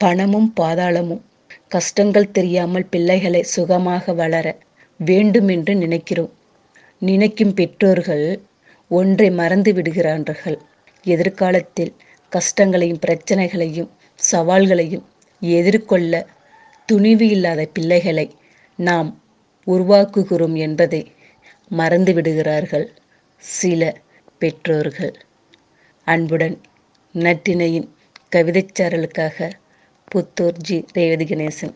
பணமும் பாதாளமும் கஷ்டங்கள் தெரியாமல் பிள்ளைகளை சுகமாக வளர வேண்டுமென்று நினைக்கிறோம். நினைக்கும் பெற்றோர்கள் ஒன்றை மறந்து விடுகிறார்கள். எதிர்காலத்தில் கஷ்டங்களையும் பிரச்சனைகளையும் சவால்களையும் எதிர்கொள்ள துணிவு இல்லாத பிள்ளைகளை நாம் உருவாக்குகிறோம் என்பதை மறந்து விடுகிறார்கள் சில பெற்றோர்கள். அன்புடன் நட்டினையின் கவிதைச்சாரலுக்காக పుత్తూర్ జి. రేవతి గణేశన్.